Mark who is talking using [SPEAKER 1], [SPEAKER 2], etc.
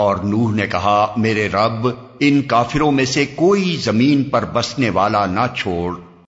[SPEAKER 1] اور نوح نے کہا، میرے رب، ان کافروں میں سے کوئی زمین پر بسنے والا نہ چھوڑ۔